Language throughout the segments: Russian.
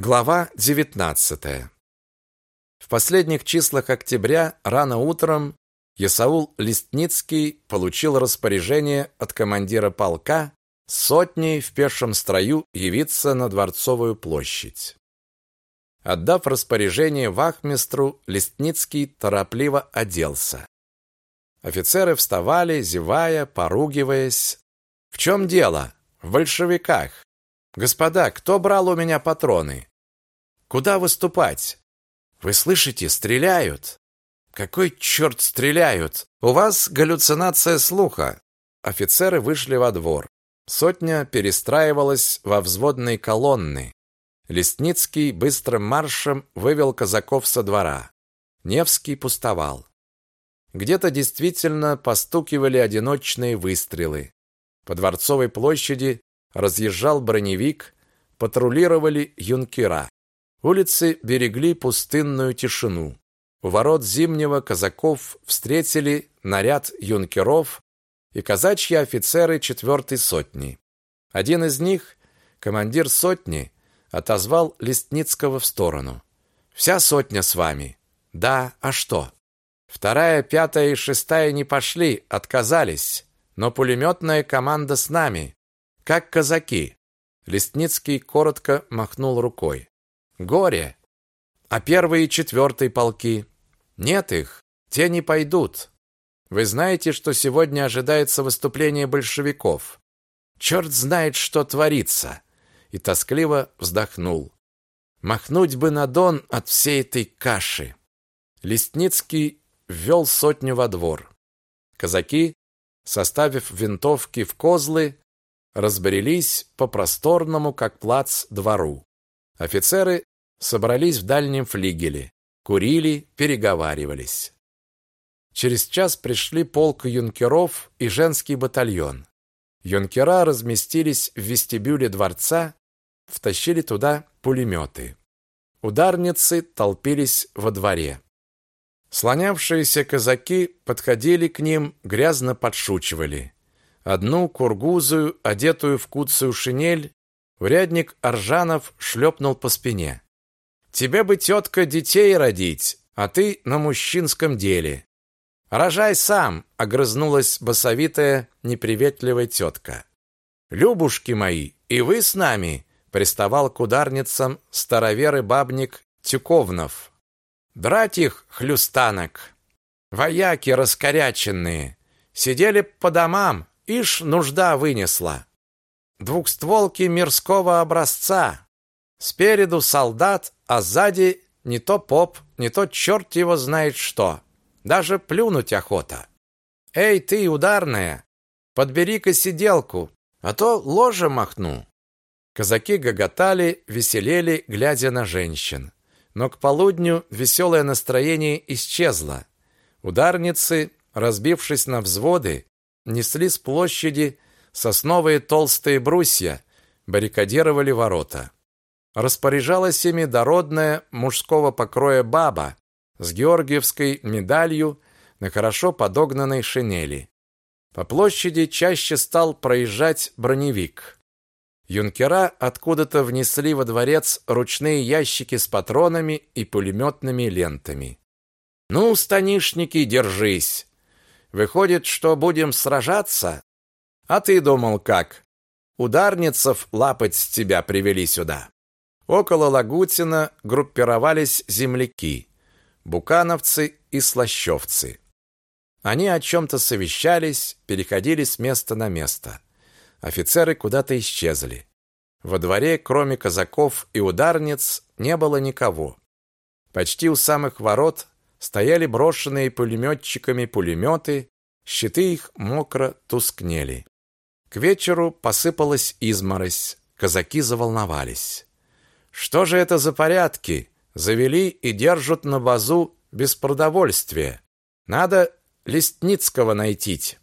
Глава 19. В последних числах октября рано утром Есаул Листницкий получил распоряжение от командира полка сотней в пешем строю явиться на Дворцовую площадь. Отдав распоряжение вахмистру, Листницкий торопливо оделся. Офицеры вставали, зевая, поругиваясь. В чем дело? В большевиках. Господа, кто брал у меня патроны? Куда выступать? Вы слышите, стреляют. Какой черт стреляют? У вас галлюцинация слуха. Офицеры вышли во двор. Сотня перестраивалась во взводные колонны. Лестницкий быстрым маршем вывел казаков со двора. Невский пустовал. Где-то действительно постукивали одиночные выстрелы. По Дворцовой площади разъезжал броневик, патрулировали юнкера. Улицы берегли пустынную тишину. У ворот Зимнего казаков встретили наряд юнкеров и казачьи офицеры четвертой сотни. Один из них, командир сотни, отозвал Листницкого в сторону. «Вся сотня с вами?» «Да, а что?» «Вторая, пятая и шестая не пошли, отказались, но пулеметная команда с нами как казаки. Лестницкий коротко махнул рукой. Горе. А первый и четвертый полки? Нет их. Те не пойдут. Вы знаете, что сегодня ожидается выступление большевиков. Черт знает, что творится. И тоскливо вздохнул. Махнуть бы на Дон от всей этой каши. Лестницкий ввел сотню во двор. Казаки, составив винтовки в козлы, разбрелись по просторному, как плац, двору. Офицеры собрались в дальнем флигеле, курили, переговаривались. Через час пришли полк юнкеров и женский батальон. Юнкера разместились в вестибюле дворца, втащили туда пулеметы. Ударницы толпились во дворе. Слонявшиеся казаки подходили к ним, грязно подшучивали. Одну кургузую, одетую в куцую шинель, урядник Аржанов шлепнул по спине. «Тебе бы, тетка, детей родить, а ты на мужчинском деле». «Рожай сам!» — огрызнулась басовитая, неприветливая тетка. «Любушки мои, и вы с нами!» — приставал к ударницам староверый бабник Тюковнов. «Драть их, хлюстанок! Вояки раскоряченные! Сидели по домам, Ишь, нужда вынесла. Двухстволки мирского образца. Спереду солдат, а сзади не то поп, не то черт его знает что. Даже плюнуть охота. Эй, ты, ударная, подбери-ка сиделку, а то ложе махну. Казаки гоготали, веселели, глядя на женщин. Но к полудню веселое настроение исчезло. Ударницы, разбившись на взводы, несли с площади сосновые толстые брусья, баррикадировали ворота. Распоряжалась ими дородная мужского покроя баба с георгиевской медалью на хорошо подогнанной шинели. По площади чаще стал проезжать броневик. Юнкера откуда-то внесли во дворец ручные ящики с патронами и пулеметными лентами. «Ну, станишники, держись! Выходит, что будем сражаться? А ты думал как? Ударницев лапать с тебя привели сюда. Около Лагутина группировались земляки, букановцы и слащевцы. Они о чем-то совещались, переходили с места на место. Офицеры куда-то исчезли. Во дворе, кроме казаков и ударниц, не было никого. Почти у самых ворот стояли брошенные пулеметчиками пулеметы, щиты их мокро тускнели. К вечеру посыпалась изморозь, казаки заволновались. Что же это за порядки? Завели и держат на базу без продовольствия. Надо Листницкого найти.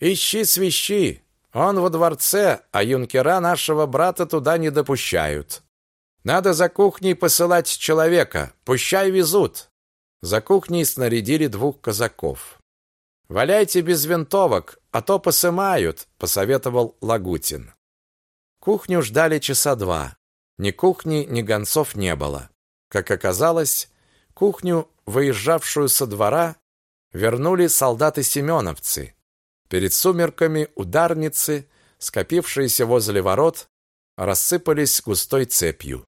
Ищи свищи, он во дворце, а юнкера нашего брата туда не допущают. Надо за кухней посылать человека, пущай везут. За кухней снарядили двух казаков. «Валяйте без винтовок, а то посымают», — посоветовал Лагутин. Кухню ждали часа два. Ни кухни, ни гонцов не было. Как оказалось, кухню, выезжавшую со двора, вернули солдаты-семеновцы. Перед сумерками ударницы, скопившиеся возле ворот, рассыпались густой цепью.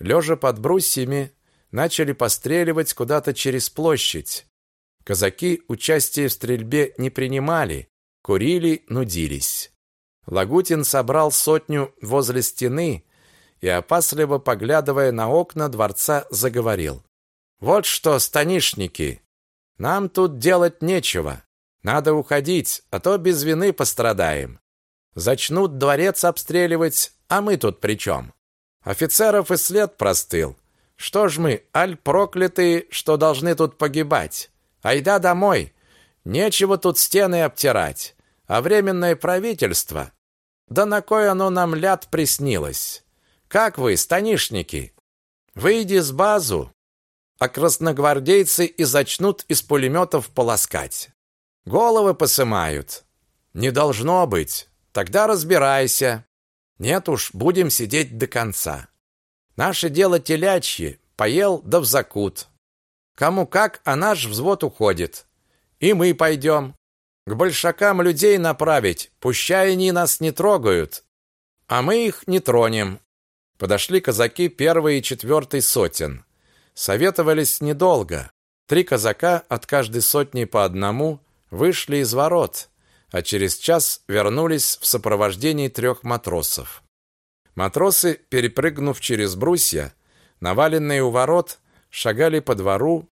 Лежа под брусьями, начали постреливать куда-то через площадь. Казаки участие в стрельбе не принимали, курили, нудились. Лагутин собрал сотню возле стены и, опасливо поглядывая на окна дворца, заговорил. «Вот что, станишники, нам тут делать нечего. Надо уходить, а то без вины пострадаем. Зачнут дворец обстреливать, а мы тут при чем? Офицеров и след простыл. Что ж мы, аль проклятые, что должны тут погибать? Айда домой. Нечего тут стены обтирать. А временное правительство? Да на кой оно нам ляд приснилось? Как вы, станишники? Выйди с базу, а красногвардейцы и зачнут из пулеметов полоскать. Головы посымают. Не должно быть. Тогда разбирайся. Нет уж, будем сидеть до конца. Наше дело телячье, поел да в закут. Кому как, а наш взвод уходит. И мы пойдем. К большакам людей направить, пущай они нас не трогают, а мы их не тронем. Подошли казаки первой и четвертой сотен. Советовались недолго. Три казака от каждой сотни по одному вышли из ворот, а через час вернулись в сопровождении трех матросов. Матросы, перепрыгнув через брусья, наваленные у ворот, шагали по двору,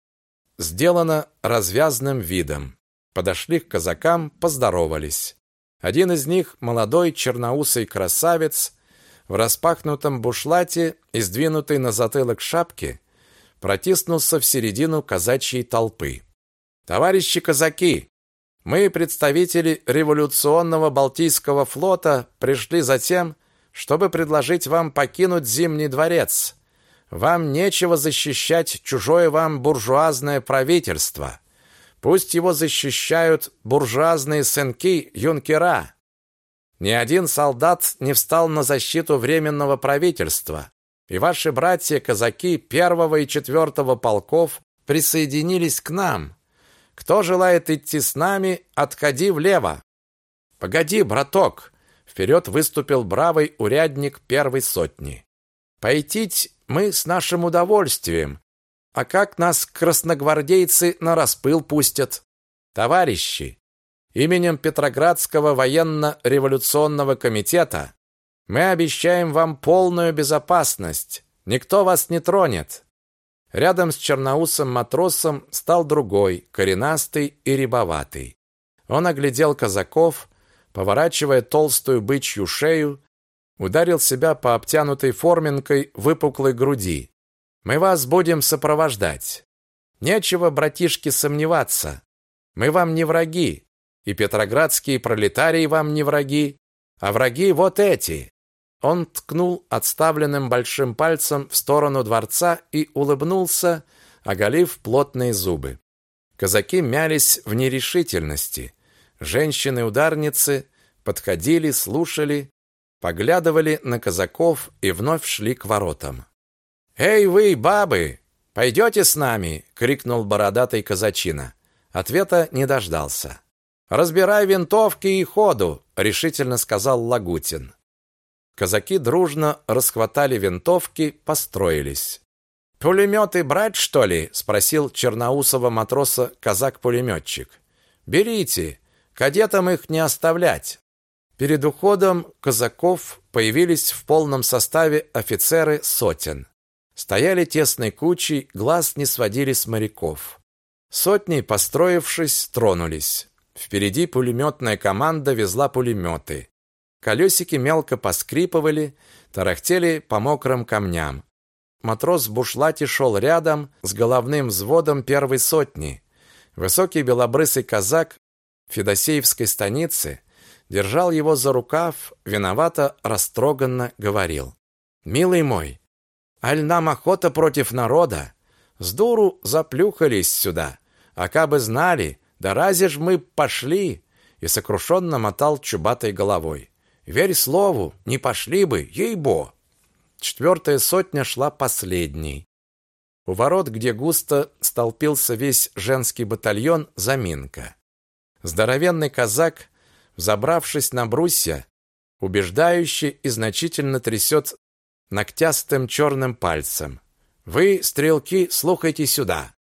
сделано развязным видом. Подошли к казакам, поздоровались. Один из них, молодой черноусый красавец, в распахнутом бушлате и сдвинутой на затылок шапке, протиснулся в середину казачьей толпы. Товарищи казаки, мы, представители революционного Балтийского флота, пришли за тем, чтобы предложить вам покинуть Зимний дворец. Вам нечего защищать чужое вам буржуазное правительство. Пусть его защищают буржуазные сынки юнкера. Ни один солдат не встал на защиту временного правительства и ваши братья-казаки первого и четвертого полков присоединились к нам. Кто желает идти с нами, отходи влево. Погоди, браток, вперед выступил бравый урядник первой сотни. Пойти мы с нашим удовольствием. А как нас красногвардейцы на распыл пустят? Товарищи, именем Петроградского военно-революционного комитета мы обещаем вам полную безопасность. Никто вас не тронет. Рядом с черноусым матросом стал другой, коренастый и рябоватый. Он оглядел казаков, поворачивая толстую бычью шею, ударил себя по обтянутой форменкой выпуклой груди. Мы вас будем сопровождать. Нечего, братишки, сомневаться. Мы вам не враги, и петроградские пролетарии вам не враги, а враги вот эти. Он ткнул отставленным большим пальцем в сторону дворца и улыбнулся, оголив плотные зубы. Казаки мялись в нерешительности. Женщины-ударницы подходили, слушали, поглядывали на казаков и вновь шли к воротам. «Эй вы, бабы, пойдете с нами?» — крикнул бородатый казачина. Ответа не дождался. «Разбирай винтовки и ходу!» — решительно сказал Лагутин. Казаки дружно расхватали винтовки, построились. «Пулеметы брать, что ли?» – спросил черноусого матроса казак-пулеметчик. «Берите, кадетам их не оставлять». Перед уходом казаков появились в полном составе офицеры сотен. Стояли тесной кучей, глаз не сводили с моряков. Сотни, построившись, тронулись. Впереди пулеметная команда везла пулеметы. Колесики мелко поскрипывали, тарахтели по мокрым камням. Матрос в бушлате шел рядом с головным взводом первой сотни. Высокий белобрысый казак Федосеевской станицы держал его за рукав, виновато, растроганно говорил. «Милый мой, аль нам охота против народа? С дуру заплюхались сюда, а кабы знали, да разве ж мы пошли?» И сокрушенно мотал чубатой головой. Верь слову, не пошли бы, ей-бо. Четвертая сотня шла последней. У ворот, где густо столпился весь женский батальон, заминка. Здоровенный казак, взобравшись на брусья, убеждающе и значительно трясет ногтястым черным пальцем. «Вы, стрелки, слухайте сюда.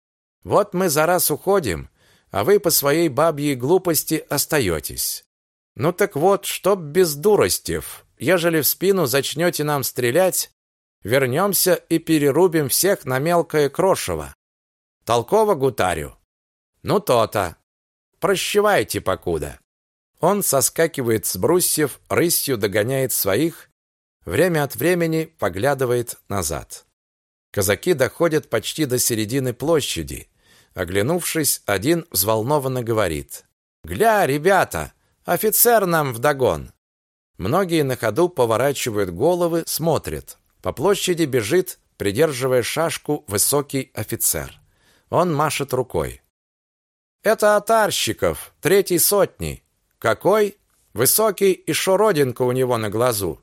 Вот мы за раз уходим, а вы по своей бабьей глупости остаетесь. Ну так вот, чтоб без дуростев, ежели в спину зачнете нам стрелять, вернемся и перерубим всех на мелкое крошево. Толково гутарю. Ну то-то. Прощевайте покуда. Он соскакивает с брусьев, рысью догоняет своих, время от времени поглядывает назад. Казаки доходят почти до середины площади. Оглянувшись, один взволнованно говорит: "Гля, ребята, офицер нам вдогон". Многие на ходу поворачивают головы, смотрят. По площади бежит, придерживая шашку, высокий офицер. Он машет рукой. Это Атарщиков, третий сотни. Какой? Высокий и шородинка у него на глазу.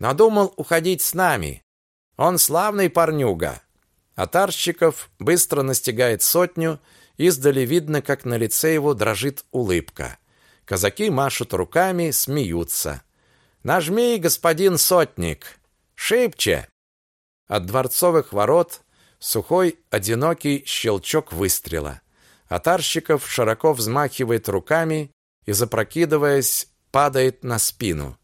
Надумал уходить с нами. Он славный парнюга. Атарщиков быстро настигает сотню, издали видно, как на лице его дрожит улыбка. Казаки машут руками, смеются. Нажми, господин сотник. Шибче! От дворцовых ворот сухой, одинокий щелчок выстрела. Атарщиков широко взмахивает руками и, запрокидываясь, падает на спину.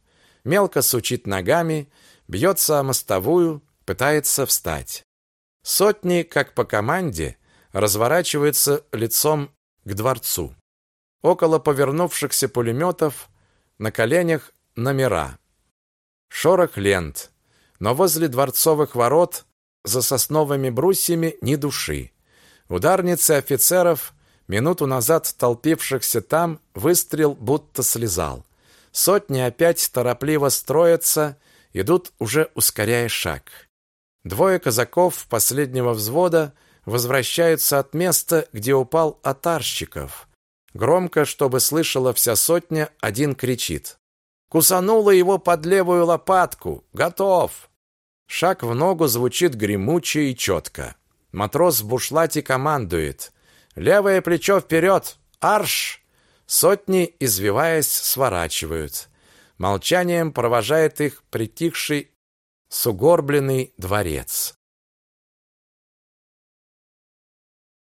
Мелко сучит ногами, бьется о мостовую, пытается встать. Сотни, как по команде, разворачиваются лицом к дворцу. Около повернувшихся пулеметов на коленях номера. Шорох лент но возле дворцовых ворот за сосновыми брусьями ни души. Ударницы офицеров, минуту назад толпившихся там, выстрел будто слезал. Сотни опять торопливо строятся, идут уже ускоряя шаг. Двое казаков последнего взвода возвращаются от места, где упал Атарщиков. Громко, чтобы слышала вся сотня, один кричит: Кусанула его под левую лопатку. Готов. Шаг в ногу звучит гремуче и четко. Матрос в бушлате командует: "Левое плечо вперед! Арш!" Сотни, извиваясь, сворачивают. Молчанием провожает их притихший сугорбленный дворец.